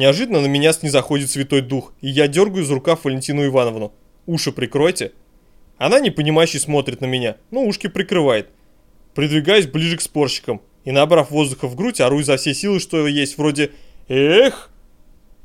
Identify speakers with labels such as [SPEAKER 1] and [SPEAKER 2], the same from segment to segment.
[SPEAKER 1] Неожиданно на меня снизаходит святой дух, и я дергаю из рукав Валентину Ивановну. Уши прикройте. Она непонимающе смотрит на меня, но ушки прикрывает. Придвигаюсь ближе к спорщикам и, набрав воздуха в грудь, ору изо всей силы, что есть, вроде «Эх!».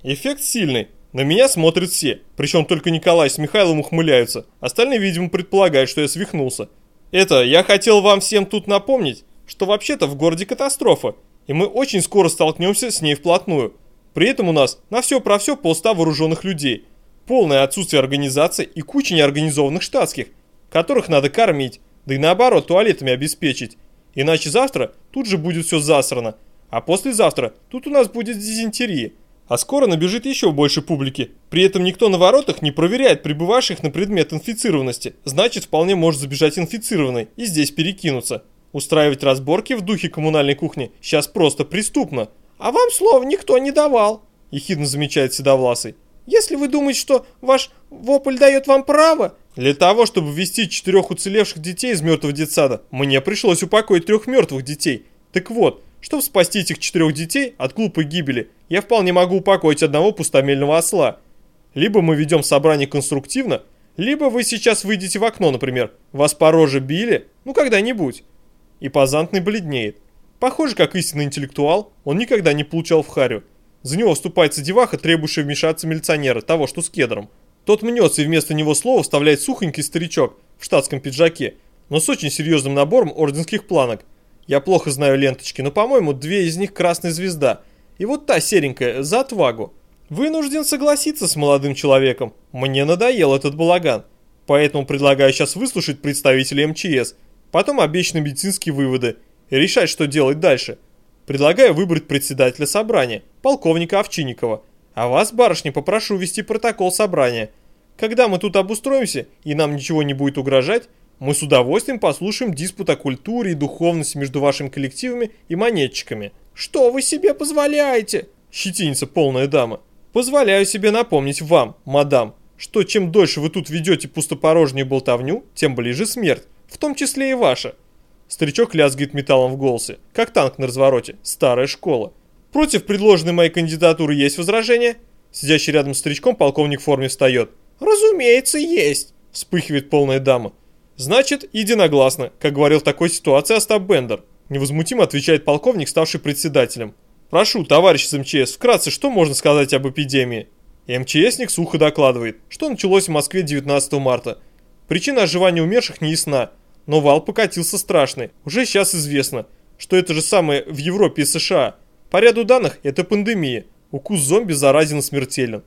[SPEAKER 1] Эффект сильный. На меня смотрят все, причем только Николай с Михаилом ухмыляются. Остальные, видимо, предполагают, что я свихнулся. Это, я хотел вам всем тут напомнить, что вообще-то в городе катастрофа, и мы очень скоро столкнемся с ней вплотную. При этом у нас на все про все полста вооруженных людей, полное отсутствие организации и куча неорганизованных штатских, которых надо кормить, да и наоборот туалетами обеспечить. Иначе завтра тут же будет все засрано, а послезавтра тут у нас будет дизентерия. А скоро набежит еще больше публики. При этом никто на воротах не проверяет прибывавших на предмет инфицированности. Значит, вполне может забежать инфицированный и здесь перекинуться. Устраивать разборки в духе коммунальной кухни сейчас просто преступно. А вам слова никто не давал, ехидно замечает Седовласый. Если вы думаете, что ваш вопль дает вам право... Для того, чтобы ввести четырех уцелевших детей из мертвого детсада, мне пришлось упокоить трех мертвых детей. Так вот, чтобы спасти этих четырех детей от глупой гибели, я вполне могу упокоить одного пустомельного осла. Либо мы ведем собрание конструктивно, либо вы сейчас выйдете в окно, например. Вас по роже били, ну когда-нибудь. И Позантный бледнеет. Похоже, как истинный интеллектуал, он никогда не получал в харю. За него вступается деваха, требующая вмешаться милиционера, того, что с кедром. Тот мнется и вместо него слова вставляет сухонький старичок в штатском пиджаке, но с очень серьезным набором орденских планок. Я плохо знаю ленточки, но, по-моему, две из них красная звезда. И вот та серенькая, за отвагу. Вынужден согласиться с молодым человеком. Мне надоел этот балаган. Поэтому предлагаю сейчас выслушать представителей МЧС, потом обещанные медицинские выводы и решать, что делать дальше. Предлагаю выбрать председателя собрания, полковника Овчинникова. А вас, барышня, попрошу вести протокол собрания. Когда мы тут обустроимся и нам ничего не будет угрожать, мы с удовольствием послушаем диспут о культуре и духовности между вашими коллективами и монетчиками. Что вы себе позволяете? Щетинится полная дама. Позволяю себе напомнить вам, мадам, что чем дольше вы тут ведете пустопорожнюю болтовню, тем ближе смерть, в том числе и ваша. Старичок лязгает металлом в голосе, как танк на развороте. Старая школа. Против предложенной моей кандидатуры есть возражения? Сидящий рядом с старичком полковник в форме встает. Разумеется, есть. Вспыхивает полная дама. Значит, единогласно, как говорил в такой ситуации Остап Бендер. Невозмутимо отвечает полковник, ставший председателем. Прошу, товарищ из МЧС, вкратце, что можно сказать об эпидемии? И МЧСник сухо докладывает, что началось в Москве 19 марта. Причина оживания умерших не ясна, но вал покатился страшный. Уже сейчас известно, что это же самое в Европе и США. По ряду данных это пандемия. Укус зомби заразен и смертелен.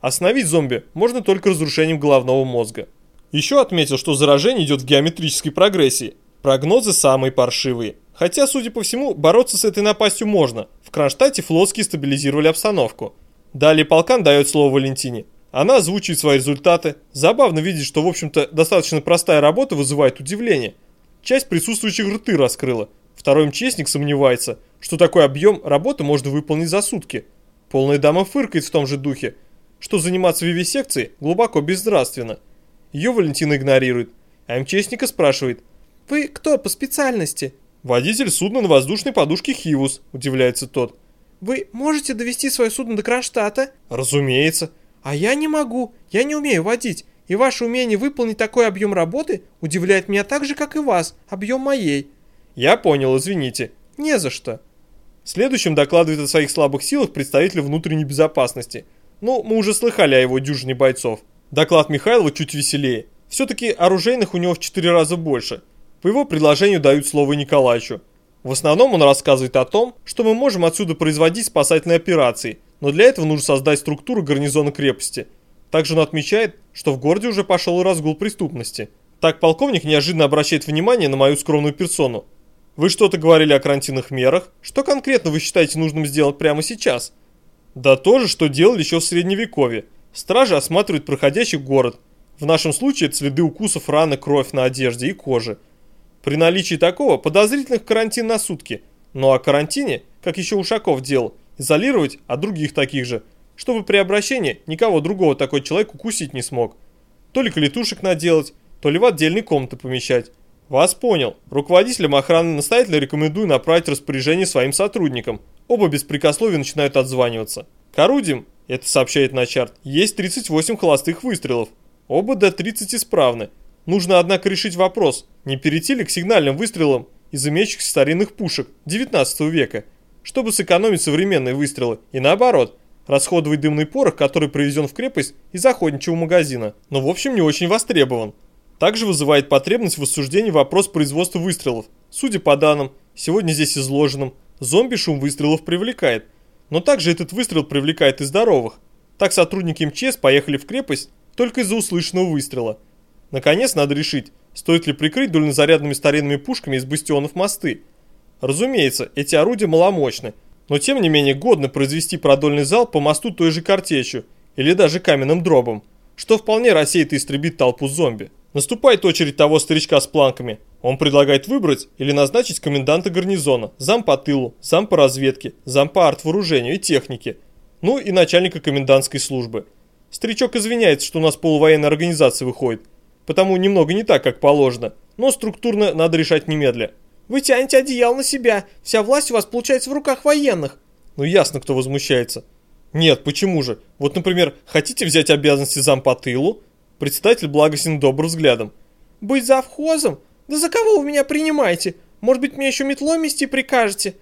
[SPEAKER 1] Остановить зомби можно только разрушением головного мозга. Еще отметил, что заражение идет в геометрической прогрессии. Прогнозы самые паршивые. Хотя, судя по всему, бороться с этой напастью можно. В Кронштадте флотские стабилизировали обстановку. Далее полкан дает слово Валентине. Она озвучивает свои результаты. Забавно видеть, что в общем-то достаточно простая работа вызывает удивление. Часть присутствующих рты раскрыла. Второй МЧСник сомневается, что такой объем работы можно выполнить за сутки. Полная дама фыркает в том же духе, что заниматься вивисекцией глубоко безнравственно. Ее Валентина игнорирует, а МЧСника спрашивает «Вы кто по специальности?» «Водитель судна на воздушной подушке Хивус», удивляется тот. «Вы можете довести свое судно до Кронштадта?» «Разумеется». А я не могу, я не умею водить, и ваше умение выполнить такой объем работы удивляет меня так же, как и вас, объем моей. Я понял, извините. Не за что. Следующим докладывает о своих слабых силах представитель внутренней безопасности. Ну, мы уже слыхали о его дюжине бойцов. Доклад Михайлова чуть веселее. Все-таки оружейных у него в 4 раза больше. По его предложению дают слово Николаевичу. В основном он рассказывает о том, что мы можем отсюда производить спасательные операции – но для этого нужно создать структуру гарнизона крепости. Также он отмечает, что в городе уже пошел разгул преступности. Так полковник неожиданно обращает внимание на мою скромную персону. Вы что-то говорили о карантинных мерах? Что конкретно вы считаете нужным сделать прямо сейчас? Да то же, что делали еще в средневековье. Стражи осматривают проходящий город. В нашем случае это следы укусов, раны, кровь на одежде и коже. При наличии такого подозрительных карантин на сутки. Ну а карантине, как еще Ушаков делал, изолировать от других таких же, чтобы при обращении никого другого такой человек укусить не смог. То ли клетушек наделать, то ли в отдельные комнаты помещать. Вас понял. Руководителям охраны настоятельно рекомендую направить распоряжение своим сотрудникам. Оба беспрекословия начинают отзваниваться. К орудиям, это сообщает Начарт, есть 38 холостых выстрелов. Оба до 30 исправны. Нужно, однако, решить вопрос, не перейти ли к сигнальным выстрелам из имеющихся старинных пушек 19 века, чтобы сэкономить современные выстрелы, и наоборот, расходовать дымный порох, который привезен в крепость из охотничьего магазина, но в общем не очень востребован. Также вызывает потребность в осуждении вопрос производства выстрелов. Судя по данным, сегодня здесь изложенным, зомби шум выстрелов привлекает, но также этот выстрел привлекает и здоровых. Так сотрудники МЧС поехали в крепость только из-за услышанного выстрела. Наконец надо решить, стоит ли прикрыть дульнозарядными старинными пушками из бастионов мосты. Разумеется, эти орудия маломощны, но тем не менее годно произвести продольный зал по мосту той же картечью или даже каменным дробом, что вполне рассеет и истребит толпу зомби. Наступает очередь того старичка с планками. Он предлагает выбрать или назначить коменданта гарнизона, зам по тылу, зам по разведке, зам по артвооружению и технике, ну и начальника комендантской службы. Старичок извиняется, что у нас полувоенная организация выходит, потому немного не так, как положено, но структурно надо решать немедля.
[SPEAKER 2] Вы тянете одеяло на себя, вся власть у вас получается в руках военных.
[SPEAKER 1] Ну ясно, кто возмущается. Нет, почему же? Вот, например, хотите взять обязанности зам по тылу? Председатель благостен добр взглядом.
[SPEAKER 2] Быть завхозом? Да за кого вы меня принимаете? Может быть, мне еще метлой мести прикажете?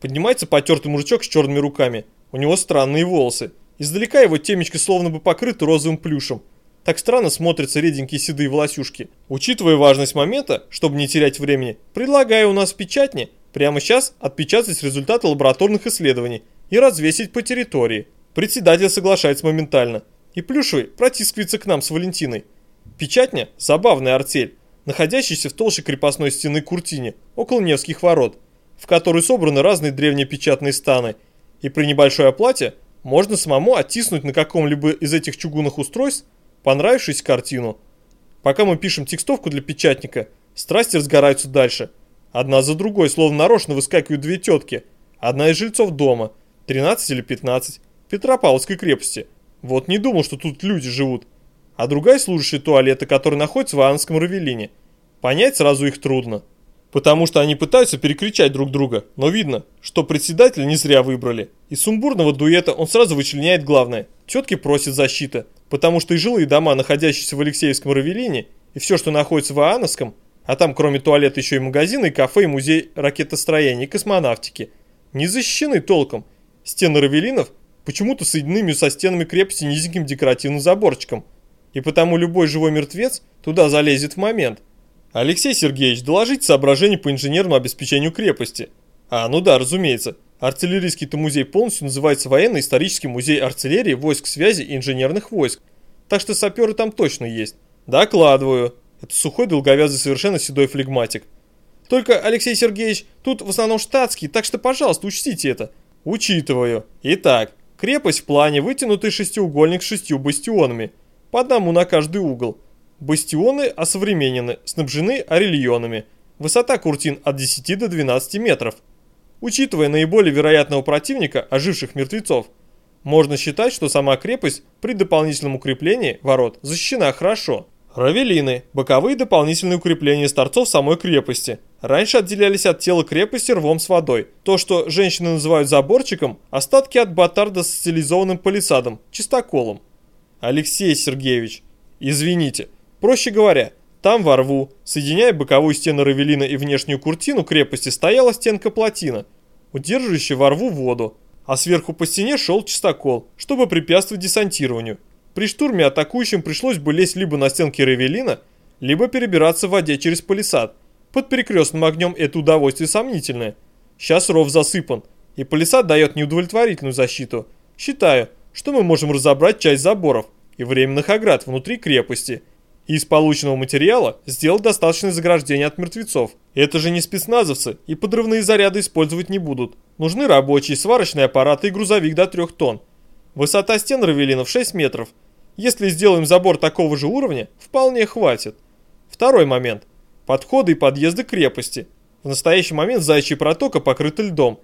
[SPEAKER 1] Поднимается потертый мужичок с черными руками. У него странные волосы. Издалека его темечко словно бы покрыто розовым плюшем. Так странно смотрятся реденькие седые волосюшки. Учитывая важность момента, чтобы не терять времени, предлагаю у нас в печатне прямо сейчас отпечатать результаты лабораторных исследований и развесить по территории. Председатель соглашается моментально. И Плюшевый протискивается к нам с Валентиной. Печатня – забавная артель, находящаяся в толще крепостной стены Куртине, около Невских ворот, в которой собраны разные древние печатные станы, и при небольшой оплате можно самому оттиснуть на каком-либо из этих чугунных устройств понравившуюся картину. Пока мы пишем текстовку для печатника, страсти разгораются дальше. Одна за другой, словно нарочно выскакивают две тетки. Одна из жильцов дома, 13 или 15, Петропавловской крепости. Вот не думал, что тут люди живут. А другая служащая туалета, которая находится в Анском Равелине. Понять сразу их трудно. Потому что они пытаются перекричать друг друга, но видно, что председателя не зря выбрали. Из сумбурного дуэта он сразу вычленяет главное. Тетки просят защиты, потому что и жилые дома, находящиеся в Алексеевском Равелине, и все, что находится в Аановском, а там кроме туалета еще и магазины, и кафе, и музей ракетостроения, и космонавтики, не защищены толком. Стены Равелинов почему-то соединены со стенами крепости низеньким декоративным заборчиком, и потому любой живой мертвец туда залезет в момент. Алексей Сергеевич, доложите соображения по инженерному обеспечению крепости. А, ну да, разумеется. Артиллерийский-то музей полностью называется военно-исторический музей артиллерии, войск связи и инженерных войск. Так что саперы там точно есть. Докладываю. Это сухой, долговязый, совершенно седой флегматик. Только, Алексей Сергеевич, тут в основном штатский, так что, пожалуйста, учтите это. Учитываю. Итак, крепость в плане вытянутый шестиугольник с шестью бастионами. По одному на каждый угол. Бастионы осовременены, снабжены орельонами. Высота куртин от 10 до 12 метров. Учитывая наиболее вероятного противника, оживших мертвецов, можно считать, что сама крепость при дополнительном укреплении ворот защищена хорошо. Равелины – боковые дополнительные укрепления торцов самой крепости. Раньше отделялись от тела крепости рвом с водой. То, что женщины называют заборчиком – остатки от батарда с стилизованным палисадом, чистоколом. Алексей Сергеевич, извините, проще говоря – там во рву, соединяя боковую стену Равелина и внешнюю куртину крепости, стояла стенка плотина, удерживающая во рву воду, а сверху по стене шел чистокол, чтобы препятствовать десантированию. При штурме атакующим пришлось бы лезть либо на стенки Равелина, либо перебираться в воде через палисад. Под перекрестным огнем это удовольствие сомнительное. Сейчас ров засыпан, и палисад дает неудовлетворительную защиту. Считаю, что мы можем разобрать часть заборов и временных оград внутри крепости – и из полученного материала сделать достаточное заграждение от мертвецов. Это же не спецназовцы, и подрывные заряды использовать не будут. Нужны рабочие, сварочные аппараты и грузовик до 3 тонн. Высота стен Равелинов 6 метров. Если сделаем забор такого же уровня, вполне хватит. Второй момент. Подходы и подъезды крепости. В настоящий момент Зайчья протока покрыта льдом.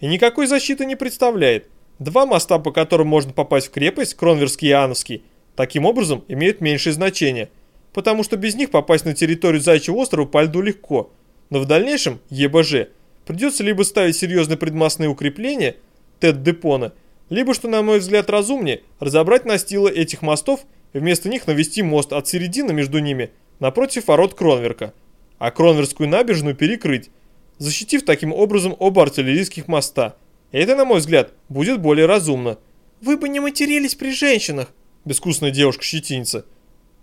[SPEAKER 1] И никакой защиты не представляет. Два моста, по которым можно попасть в крепость, Кронверский и Ановский, таким образом имеют меньшее значение – потому что без них попасть на территорию Зайчьего острова по льду легко. Но в дальнейшем ЕБЖ придется либо ставить серьезные предмостные укрепления, ТЭД-депона, Либо, что на мой взгляд разумнее, разобрать настилы этих мостов и вместо них навести мост от середины между ними напротив ворот Кронверка, а Кронверскую набережную перекрыть, защитив таким образом оба артиллерийских моста. Это, на мой взгляд, будет более разумно.
[SPEAKER 2] Вы бы не матерились при женщинах,
[SPEAKER 1] Бескусная девушка-щетинца.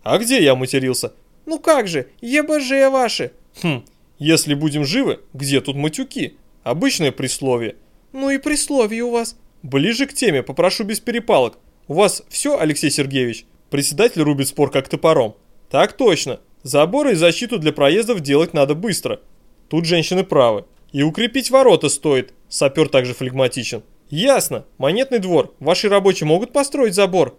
[SPEAKER 1] А где я матерился?
[SPEAKER 2] Ну как же, ЕБЖ ваши.
[SPEAKER 1] Хм, если будем живы, где тут матюки? Обычное присловие.
[SPEAKER 2] Ну и присловие у вас.
[SPEAKER 1] Ближе к теме, попрошу без перепалок. У вас все, Алексей Сергеевич? Председатель рубит спор как топором. Так точно. Заборы и защиту для проездов делать надо быстро. Тут женщины правы. И укрепить ворота стоит. Сапер также флегматичен. Ясно. Монетный двор. Ваши рабочие могут построить забор?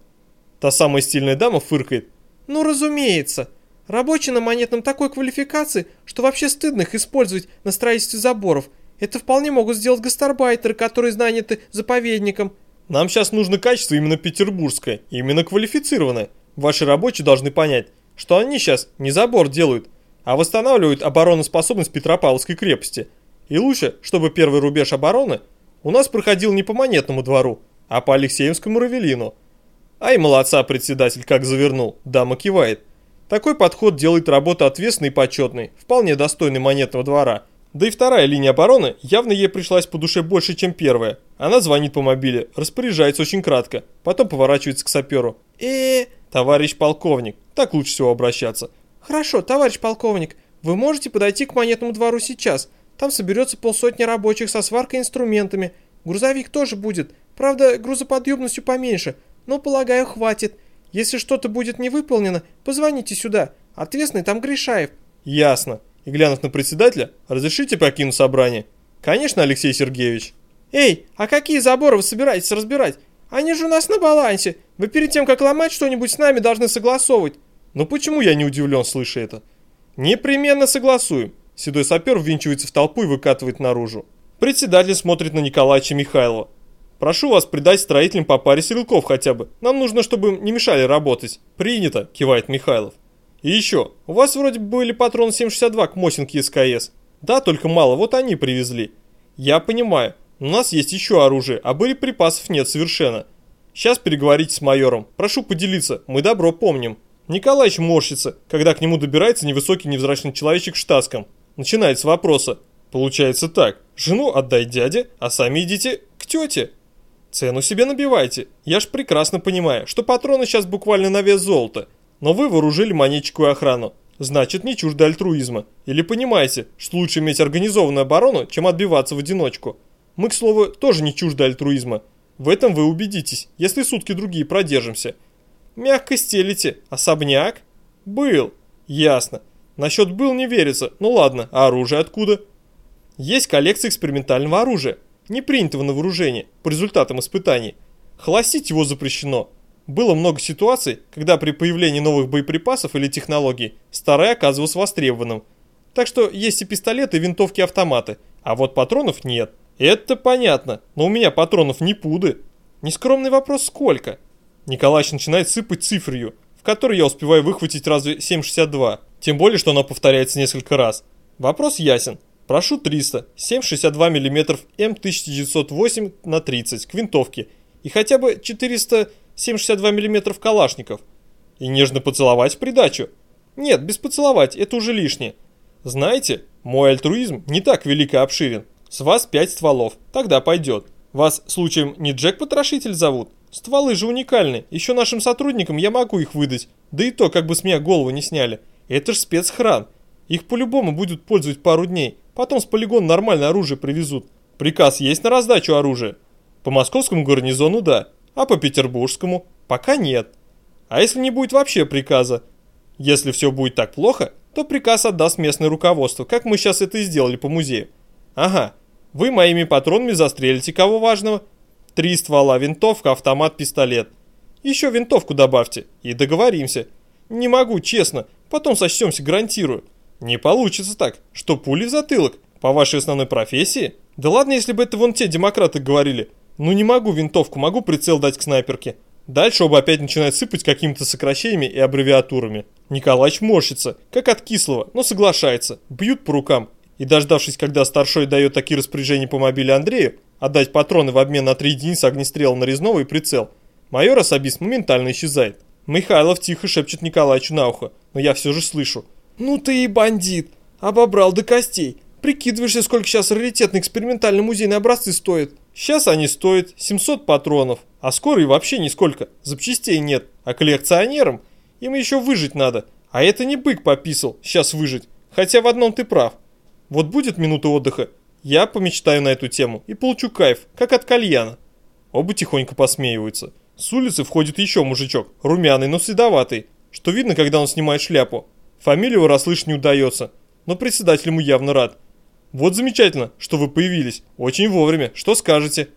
[SPEAKER 1] Та самая стильная дама фыркает.
[SPEAKER 2] Ну разумеется. Рабочие на монетном такой квалификации, что вообще стыдно их использовать на строительстве заборов. Это вполне могут сделать гастарбайтеры, которые наняты заповедником.
[SPEAKER 1] Нам сейчас нужно качество именно петербургское, именно квалифицированное. Ваши рабочие должны понять, что они сейчас не забор делают, а восстанавливают обороноспособность Петропавловской крепости. И лучше, чтобы первый рубеж обороны у нас проходил не по монетному двору, а по Алексеевскому равелину. Ай, молодца, председатель, как завернул, дама кивает. Такой подход делает работу ответственной и почетной, вполне достойной монетного двора. Да и вторая линия обороны явно ей пришлась по душе больше, чем первая. Она звонит по мобиле, распоряжается очень кратко, потом поворачивается к саперу.
[SPEAKER 2] э
[SPEAKER 1] Товарищ полковник, так лучше всего обращаться.
[SPEAKER 2] Хорошо, товарищ полковник, вы можете подойти к монетному двору сейчас. Там соберется полсотни рабочих со сваркой и инструментами. Грузовик тоже будет, правда грузоподъемностью поменьше, но полагаю хватит. Если что-то будет не выполнено, позвоните сюда. Ответственный там Гришаев.
[SPEAKER 1] Ясно. И глянув на председателя, разрешите покинуть собрание? Конечно, Алексей Сергеевич.
[SPEAKER 2] Эй, а какие заборы вы собираетесь разбирать? Они же у нас на балансе. Вы перед тем, как ломать что-нибудь с нами, должны согласовывать.
[SPEAKER 1] Но почему я не удивлен, слыша это? Непременно согласуем. Седой сапер ввинчивается в толпу и выкатывает наружу. Председатель смотрит на Николаевича Михайлова. Прошу вас придать строителям по паре стрелков хотя бы. Нам нужно, чтобы им не мешали работать. Принято, кивает Михайлов. И еще, у вас вроде бы были патроны 7,62 к Мосинке СКС. Да, только мало, вот они привезли. Я понимаю, у нас есть еще оружие, а боеприпасов нет совершенно. Сейчас переговорите с майором. Прошу поделиться, мы добро помним. Николаевич морщится, когда к нему добирается невысокий невзрачный человечек в штатском. Начинает с вопроса. Получается так, жену отдай дяде, а сами идите к тете. Цену себе набивайте. Я ж прекрасно понимаю, что патроны сейчас буквально на вес золота. Но вы вооружили манечку охрану. Значит, не чужды альтруизма. Или понимаете, что лучше иметь организованную оборону, чем отбиваться в одиночку. Мы, к слову, тоже не чужды альтруизма. В этом вы убедитесь, если сутки другие продержимся. Мягко стелите. Особняк? Был. Ясно. Насчет был не верится. Ну ладно, а оружие откуда? Есть коллекция экспериментального оружия не принятого на вооружение по результатам испытаний. Холостить его запрещено. Было много ситуаций, когда при появлении новых боеприпасов или технологий старое оказывалось востребованным. Так что есть и пистолеты, и винтовки-автоматы, а вот патронов нет. Это понятно, но у меня патронов не пуды. Нескромный вопрос сколько? Николаевич начинает сыпать цифрью, в которой я успеваю выхватить разве 7,62. Тем более, что она повторяется несколько раз. Вопрос ясен. Прошу 300, 7,62 мм М1908 на 30 к винтовке и хотя бы 407,62 мм калашников. И нежно поцеловать в придачу. Нет, без поцеловать, это уже лишнее. Знаете, мой альтруизм не так велик и обширен. С вас 5 стволов, тогда пойдет. Вас, случаем, не Джек-потрошитель зовут? Стволы же уникальны, еще нашим сотрудникам я могу их выдать. Да и то, как бы с меня голову не сняли. Это ж спецхран. Их по-любому будут пользовать пару дней, Потом с полигона нормальное оружие привезут. Приказ есть на раздачу оружия? По московскому гарнизону да, а по петербургскому пока нет. А если не будет вообще приказа? Если все будет так плохо, то приказ отдаст местное руководство, как мы сейчас это и сделали по музею. Ага, вы моими патронами застрелите кого важного. Три ствола, винтовка, автомат, пистолет. Еще винтовку добавьте и договоримся. Не могу, честно, потом сочтемся, гарантирую. Не получится так, что пули в затылок, по вашей основной профессии? Да ладно, если бы это вон те демократы говорили. Ну не могу винтовку, могу прицел дать к снайперке. Дальше оба опять начинают сыпать какими-то сокращениями и аббревиатурами. Николаевич морщится, как от кислого, но соглашается. Бьют по рукам. И дождавшись, когда старшой дает такие распоряжения по мобиле Андрею, отдать патроны в обмен на 3 единицы огнестрела нарезного и прицел, майор особист моментально исчезает. Михайлов тихо шепчет Николаевичу на ухо, но я все же слышу.
[SPEAKER 2] «Ну ты и бандит! Обобрал до костей! Прикидываешься, сколько сейчас раритетный экспериментальный музейный образцы стоят?»
[SPEAKER 1] Сейчас они стоят 700 патронов, а скоро и вообще нисколько, запчастей нет. А коллекционерам им еще выжить надо. А это не бык пописал, сейчас выжить. Хотя в одном ты прав. Вот будет минута отдыха, я помечтаю на эту тему и получу кайф, как от кальяна. Оба тихонько посмеиваются. С улицы входит еще мужичок, румяный, но следоватый, что видно, когда он снимает шляпу. Фамилию расслышать не удается, но председатель ему явно рад. Вот замечательно, что вы появились. Очень вовремя. Что скажете?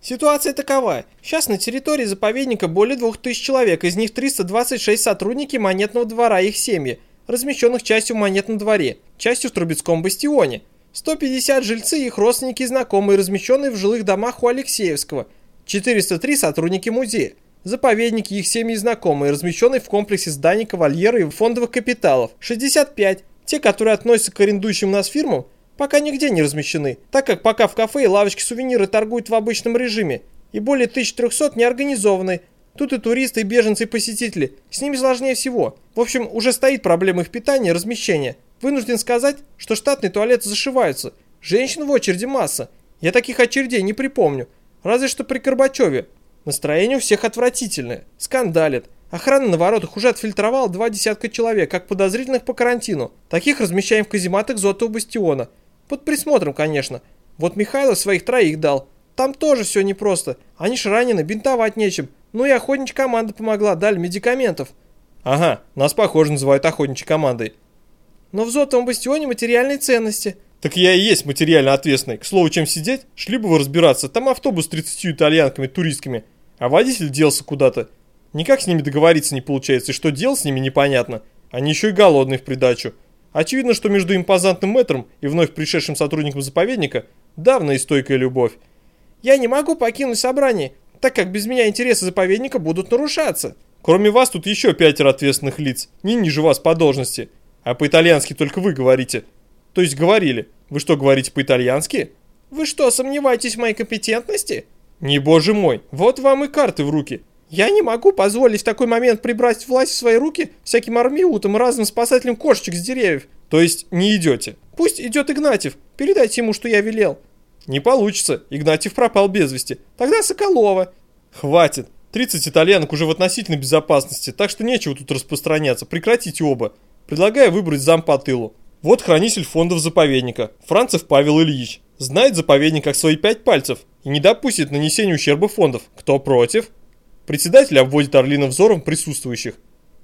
[SPEAKER 2] Ситуация такова. Сейчас на территории заповедника более 2000 человек, из них 326 сотрудники монетного двора и их семьи, размещенных частью в монетном дворе, частью в Трубецком бастионе. 150 жильцы и их родственники и знакомые, размещенные в жилых домах у Алексеевского. 403 сотрудники музея. Заповедники, их семьи знакомые, размещенные в комплексе зданий кавальера и фондовых капиталов. 65. Те, которые относятся к арендующим нас фирмам, пока нигде не размещены, так как пока в кафе и лавочке сувениры торгуют в обычном режиме, и более 1300 не организованы. Тут и туристы, и беженцы, и посетители. С ними сложнее всего. В общем, уже стоит проблема их питания и размещения. Вынужден сказать, что штатные туалеты зашиваются. Женщин в очереди масса. Я таких очередей не припомню. Разве что при Горбачеве. Настроение у всех отвратительное. Скандалит. Охрана на воротах уже отфильтровала два десятка человек, как подозрительных по карантину. Таких размещаем в казематах Зотова бастиона. Под присмотром, конечно. Вот Михайлов своих троих дал. Там тоже все непросто. Они ж ранены, бинтовать нечем. Ну и охотничья команда помогла, дали медикаментов.
[SPEAKER 1] Ага, нас, похоже, называют охотничьей командой.
[SPEAKER 2] Но в Зотовом бастионе материальные ценности.
[SPEAKER 1] Так я и есть материально ответственный. К слову, чем сидеть? Шли бы вы разбираться. Там автобус с 30 итальянками, туристскими. А водитель делся куда-то. Никак с ними договориться не получается, и что делать с ними непонятно. Они еще и голодные в придачу. Очевидно, что между импозантным мэтром и вновь пришедшим сотрудником заповедника давно и стойкая любовь.
[SPEAKER 2] «Я не могу покинуть собрание, так как без меня интересы заповедника будут нарушаться».
[SPEAKER 1] «Кроме вас тут еще пятеро ответственных лиц, не ниже вас по должности. А по-итальянски только вы говорите. То есть говорили. Вы что, говорите по-итальянски?»
[SPEAKER 2] «Вы что, сомневаетесь в моей компетентности?»
[SPEAKER 1] «Не боже мой, вот вам и карты в руки.
[SPEAKER 2] Я не могу позволить в такой момент прибрать власть в свои руки всяким армиутам и разным спасателям кошечек с деревьев.
[SPEAKER 1] То есть не идете?
[SPEAKER 2] Пусть идет Игнатьев. Передайте ему, что я велел.
[SPEAKER 1] Не получится. Игнатьев пропал без вести.
[SPEAKER 2] Тогда Соколова.
[SPEAKER 1] Хватит. 30 итальянок уже в относительной безопасности, так что нечего тут распространяться. Прекратите оба. Предлагаю выбрать зам по тылу. Вот хранитель фондов заповедника, Францев Павел Ильич. Знает заповедник как свои пять пальцев и не допустит нанесения ущерба фондов. Кто против? Председатель обводит орлиным взором присутствующих.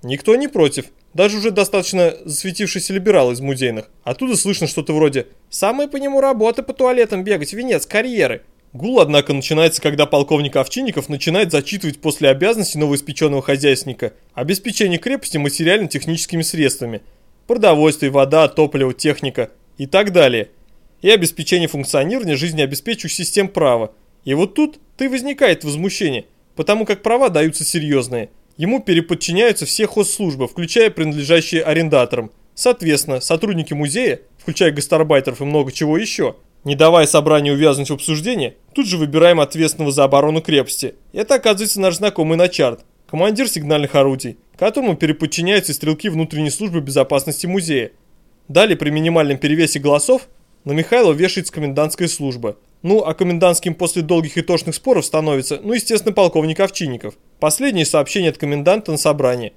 [SPEAKER 1] Никто не против, даже уже достаточно засветившийся либерал из музейных. Оттуда слышно что-то вроде
[SPEAKER 2] «Самая по нему работа по туалетам бегать, венец карьеры».
[SPEAKER 1] Гул, однако, начинается, когда полковник Овчинников начинает зачитывать после обязанностей новоиспеченного хозяйственника обеспечение крепости материально-техническими средствами, продовольствие, вода, топливо, техника и так далее, и обеспечение функционирования жизнеобеспечивающих систем права. И вот тут ты возникает возмущение – потому как права даются серьезные. Ему переподчиняются все хозслужбы, включая принадлежащие арендаторам. Соответственно, сотрудники музея, включая гастарбайтеров и много чего еще, не давая собранию увязнуть в обсуждение, тут же выбираем ответственного за оборону крепости. Это оказывается наш знакомый Начарт, командир сигнальных орудий, которому переподчиняются стрелки внутренней службы безопасности музея. Далее при минимальном перевесе голосов на Михайлова вешается комендантская служба. Ну, а комендантским после долгих и тошных споров становится, ну, естественно, полковник Овчинников. Последнее сообщение от коменданта на собрании.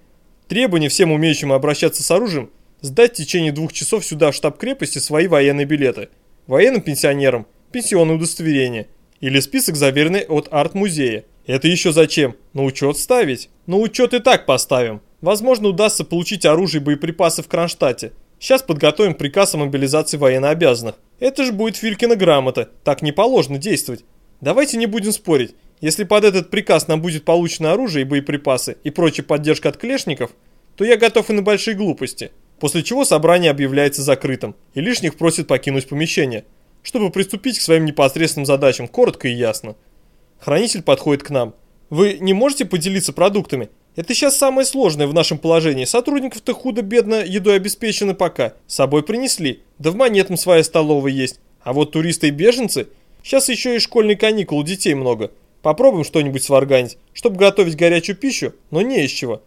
[SPEAKER 1] Требование всем умеющим обращаться с оружием сдать в течение двух часов сюда в штаб крепости свои военные билеты. Военным пенсионерам – пенсионное удостоверение. Или список, заверенный от арт-музея. Это еще зачем? На учет ставить? На учет и так поставим. Возможно, удастся получить оружие и боеприпасы в Кронштадте. Сейчас подготовим приказ о мобилизации военнообязанных. Это же будет Филькина грамота, так не положено действовать. Давайте не будем спорить. Если под этот приказ нам будет получено оружие и боеприпасы и прочая поддержка от клешников, то я готов и на большие глупости. После чего собрание объявляется закрытым, и лишних просит покинуть помещение, чтобы приступить к своим непосредственным задачам коротко и ясно. Хранитель подходит к нам. Вы не можете поделиться продуктами? Это сейчас самое сложное в нашем положении. Сотрудников-то худо-бедно едой обеспечены пока. С собой принесли. Да в монетном своя столовая есть. А вот туристы и беженцы... Сейчас еще и школьные каникулы, детей много. Попробуем что-нибудь сварганить, чтобы готовить горячую пищу, но не из чего.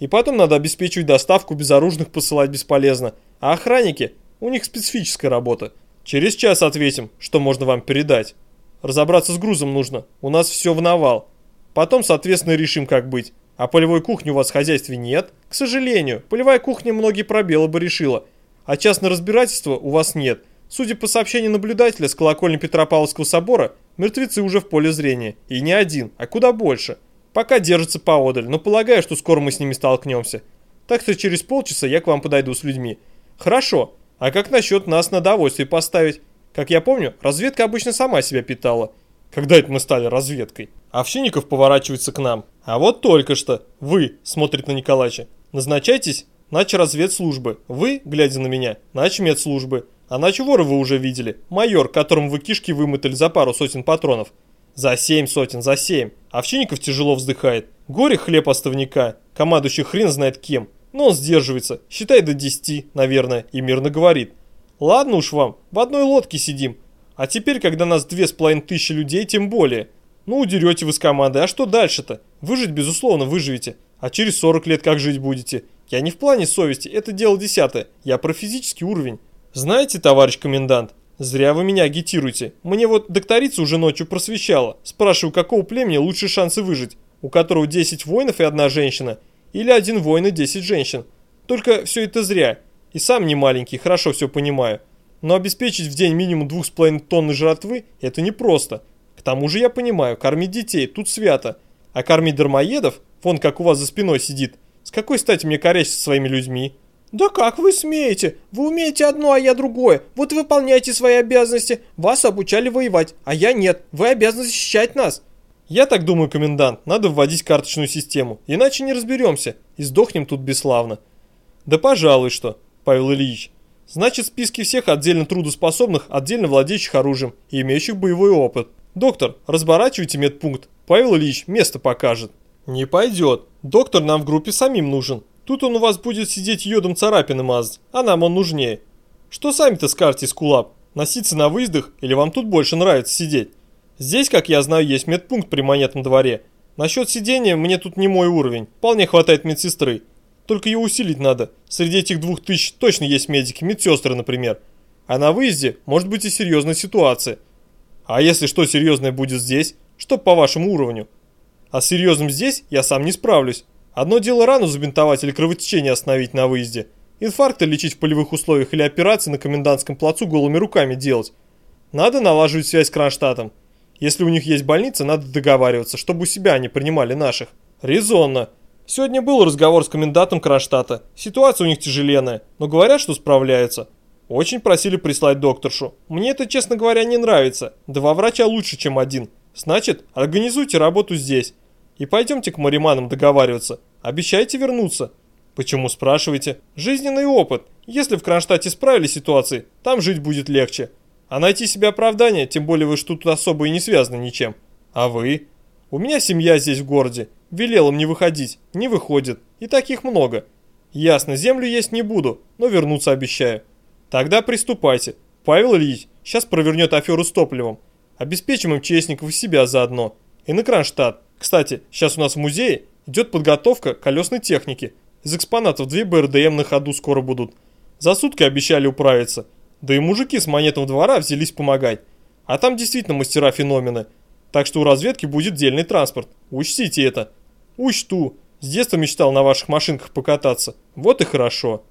[SPEAKER 1] И потом надо обеспечивать доставку, безоружных посылать бесполезно. А охранники, у них специфическая работа. Через час ответим, что можно вам передать. Разобраться с грузом нужно, у нас все в навал. Потом, соответственно, решим, как быть. А полевой кухни у вас в хозяйстве нет? К сожалению, полевая кухня многие пробелы бы решила. А частное разбирательство у вас нет. Судя по сообщению наблюдателя с колокольни Петропавловского собора, мертвецы уже в поле зрения. И не один, а куда больше. Пока держатся поодаль, но полагаю, что скоро мы с ними столкнемся. Так что через полчаса я к вам подойду с людьми. Хорошо. А как насчет нас на довольствие поставить? Как я помню, разведка обычно сама себя питала. Когда это мы стали разведкой? Овчинников поворачивается к нам. А вот только что. Вы, смотрит на Николача, назначайтесь разведслужбы. Вы, глядя на меня, начмедслужбы. А начвора вы уже видели. Майор, которому вы кишки вымотали за пару сотен патронов. За семь сотен, за семь. Овчинников тяжело вздыхает. Горе хлеб оставника. Командующий хрен знает кем. Но он сдерживается. Считает до десяти, наверное, и мирно говорит. Ладно уж вам, в одной лодке сидим. А теперь, когда нас две с половиной тысячи людей, тем более. Ну, удерете вы с команды, а что дальше-то? Выжить, безусловно, выживете. А через 40 лет как жить будете? Я не в плане совести, это дело десятое. Я про физический уровень. «Знаете, товарищ комендант, зря вы меня агитируете. Мне вот докторица уже ночью просвещала. Спрашиваю, какого племени лучшие шансы выжить? У которого 10 воинов и одна женщина? Или один воин и 10 женщин? Только все это зря. И сам не маленький, хорошо все понимаю. Но обеспечить в день минимум 2,5 тонны жратвы – это непросто. Тому же я понимаю, кормить детей тут свято. А кормить дармоедов, вон как у вас за спиной сидит, с какой стати мне корячиться своими людьми? «Да как вы смеете? Вы умеете одно, а я другое. Вот выполняйте свои обязанности. Вас обучали воевать, а я нет. Вы обязаны защищать нас». «Я так думаю, комендант, надо вводить карточную систему, иначе не разберемся и сдохнем тут бесславно». «Да пожалуй что, Павел Ильич. Значит, списки всех отдельно трудоспособных, отдельно владеющих оружием и имеющих боевой опыт. Доктор, разворачивайте медпункт, Павел Ильич место покажет». «Не пойдет. Доктор нам в группе самим нужен. Тут он у вас будет сидеть йодом царапины мазать, а нам он нужнее. Что сами-то скажете, Скулап? Носиться на выездах или вам тут больше нравится сидеть? Здесь, как я знаю, есть медпункт при монетном дворе. Насчет сидения мне тут не мой уровень, вполне хватает медсестры. Только ее усилить надо. Среди этих двух тысяч точно есть медики, медсестры, например. А на выезде может быть и серьезная ситуация. А если что серьезное будет здесь, что по вашему уровню? А с серьезным здесь я сам не справлюсь. Одно дело рану забинтовать или кровотечение остановить на выезде. Инфаркты лечить в полевых условиях или операции на комендантском плацу голыми руками делать. Надо налаживать связь с Кронштадтом. Если у них есть больница, надо договариваться, чтобы у себя они принимали наших. Резонно. Сегодня был разговор с комендантом Кронштадта. Ситуация у них тяжеленная, но говорят, что справляются. Очень просили прислать докторшу. Мне это, честно говоря, не нравится. Два врача лучше, чем один. Значит, организуйте работу здесь. И пойдемте к мариманам договариваться. Обещайте вернуться. Почему спрашиваете? Жизненный опыт. Если в Кронштадте справили ситуации, там жить будет легче. А найти себе оправдание, тем более вы что тут особо и не связаны ничем. А вы? У меня семья здесь в городе. Велела мне выходить. Не выходит. И таких много. Ясно, землю есть не буду, но вернуться обещаю. Тогда приступайте. Павел Ильич сейчас провернет аферу с топливом. Обеспечим им честников и себя заодно. И на Кронштадт. Кстати, сейчас у нас в музее идет подготовка колесной техники. Из экспонатов две БРДМ на ходу скоро будут. За сутки обещали управиться. Да и мужики с монетом двора взялись помогать. А там действительно мастера феномены. Так что у разведки будет дельный транспорт. Учтите это. Учту. С детства мечтал на ваших машинках покататься. Вот и хорошо.